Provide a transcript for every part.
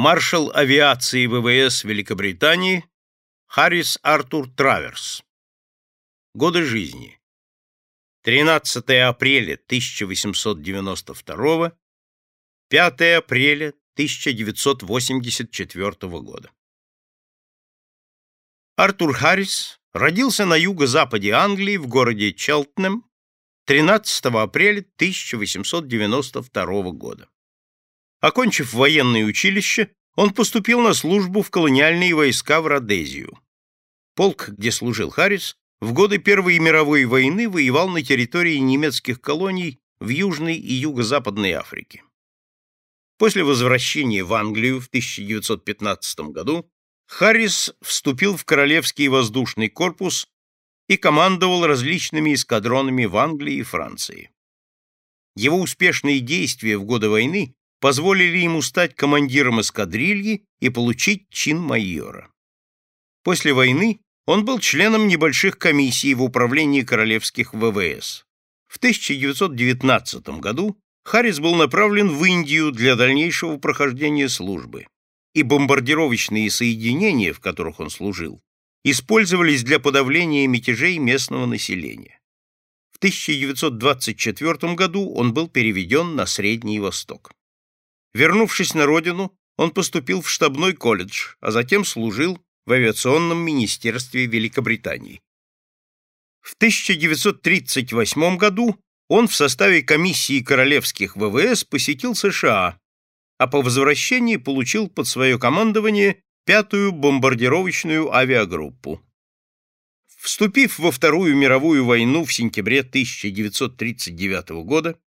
маршал авиации ВВС Великобритании Харрис Артур Траверс. Годы жизни. 13 апреля 1892, 5 апреля 1984 года. Артур Харрис родился на юго-западе Англии в городе Челтнем 13 апреля 1892 года. Окончив военное училище, он поступил на службу в колониальные войска в Родезию. Полк, где служил Харрис, в годы Первой мировой войны воевал на территории немецких колоний в Южной и Юго-Западной Африке. После возвращения в Англию в 1915 году Харрис вступил в Королевский воздушный корпус и командовал различными эскадронами в Англии и Франции. Его успешные действия в годы войны позволили ему стать командиром эскадрильи и получить чин майора. После войны он был членом небольших комиссий в управлении королевских ВВС. В 1919 году Харрис был направлен в Индию для дальнейшего прохождения службы, и бомбардировочные соединения, в которых он служил, использовались для подавления мятежей местного населения. В 1924 году он был переведен на Средний Восток. Вернувшись на родину, он поступил в штабной колледж, а затем служил в авиационном министерстве Великобритании. В 1938 году он в составе комиссии королевских ВВС посетил США, а по возвращении получил под свое командование пятую бомбардировочную авиагруппу. Вступив во Вторую мировую войну в сентябре 1939 года,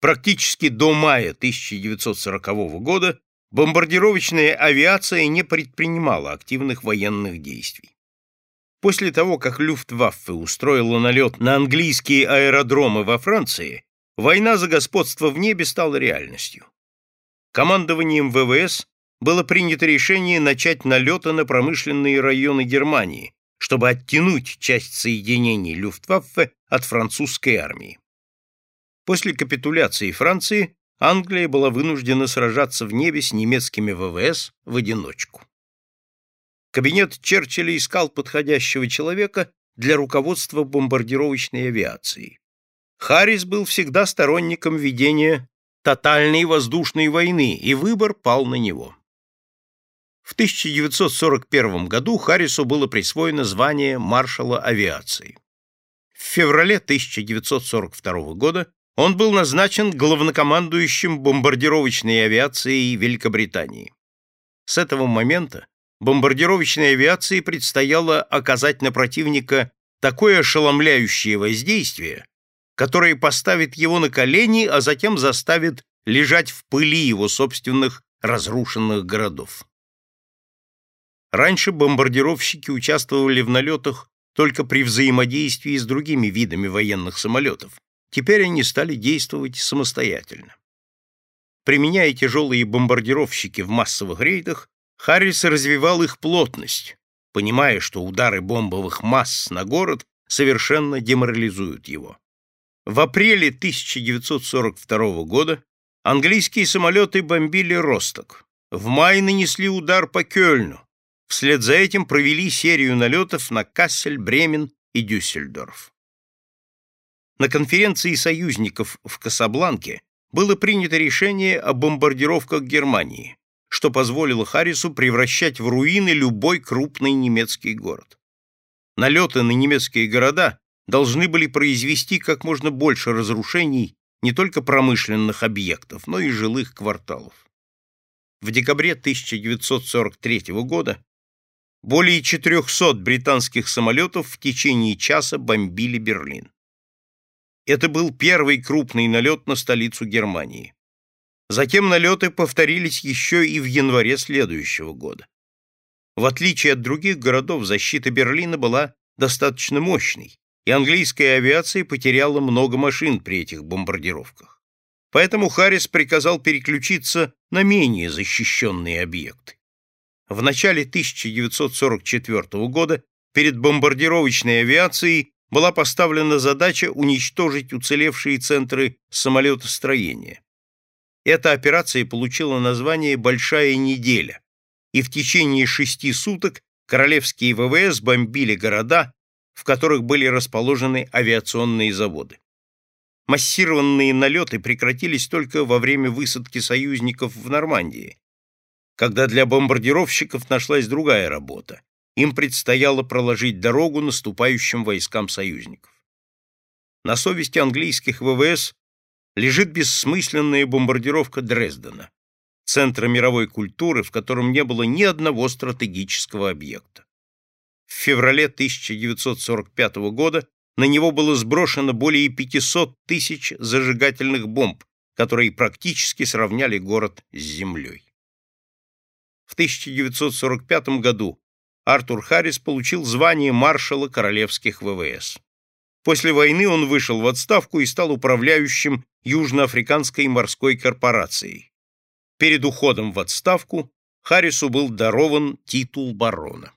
Практически до мая 1940 года бомбардировочная авиация не предпринимала активных военных действий. После того, как Люфтваффе устроила налет на английские аэродромы во Франции, война за господство в небе стала реальностью. Командованием ВВС было принято решение начать налеты на промышленные районы Германии, чтобы оттянуть часть соединений Люфтваффе от французской армии. После капитуляции Франции Англия была вынуждена сражаться в небе с немецкими ВВС в одиночку. Кабинет Черчилля искал подходящего человека для руководства бомбардировочной авиацией. Харрис был всегда сторонником ведения тотальной воздушной войны, и выбор пал на него. В 1941 году Харрису было присвоено звание маршала авиации. В феврале 1942 года он был назначен главнокомандующим бомбардировочной авиацией Великобритании. С этого момента бомбардировочной авиации предстояло оказать на противника такое ошеломляющее воздействие, которое поставит его на колени, а затем заставит лежать в пыли его собственных разрушенных городов. Раньше бомбардировщики участвовали в налетах только при взаимодействии с другими видами военных самолетов, Теперь они стали действовать самостоятельно. Применяя тяжелые бомбардировщики в массовых рейдах, Харрис развивал их плотность, понимая, что удары бомбовых масс на город совершенно деморализуют его. В апреле 1942 года английские самолеты бомбили Росток. В мае нанесли удар по Кёльну. Вслед за этим провели серию налетов на Кассель, Бремен и Дюссельдорф. На конференции союзников в Касабланке было принято решение о бомбардировках Германии, что позволило Харрису превращать в руины любой крупный немецкий город. Налеты на немецкие города должны были произвести как можно больше разрушений не только промышленных объектов, но и жилых кварталов. В декабре 1943 года более 400 британских самолетов в течение часа бомбили Берлин. Это был первый крупный налет на столицу Германии. Затем налеты повторились еще и в январе следующего года. В отличие от других городов, защита Берлина была достаточно мощной, и английская авиация потеряла много машин при этих бомбардировках. Поэтому Харрис приказал переключиться на менее защищенные объекты. В начале 1944 года перед бомбардировочной авиацией была поставлена задача уничтожить уцелевшие центры самолетостроения. Эта операция получила название «Большая неделя», и в течение шести суток королевские ВВС бомбили города, в которых были расположены авиационные заводы. Массированные налеты прекратились только во время высадки союзников в Нормандии, когда для бомбардировщиков нашлась другая работа. Им предстояло проложить дорогу наступающим войскам союзников. На совести английских ВВС лежит бессмысленная бомбардировка Дрездена, центра мировой культуры, в котором не было ни одного стратегического объекта. В феврале 1945 года на него было сброшено более 500 тысяч зажигательных бомб, которые практически сравняли город с землей. В 1945 году Артур Харрис получил звание маршала королевских ВВС. После войны он вышел в отставку и стал управляющим Южноафриканской морской корпорацией. Перед уходом в отставку Харрису был дарован титул барона.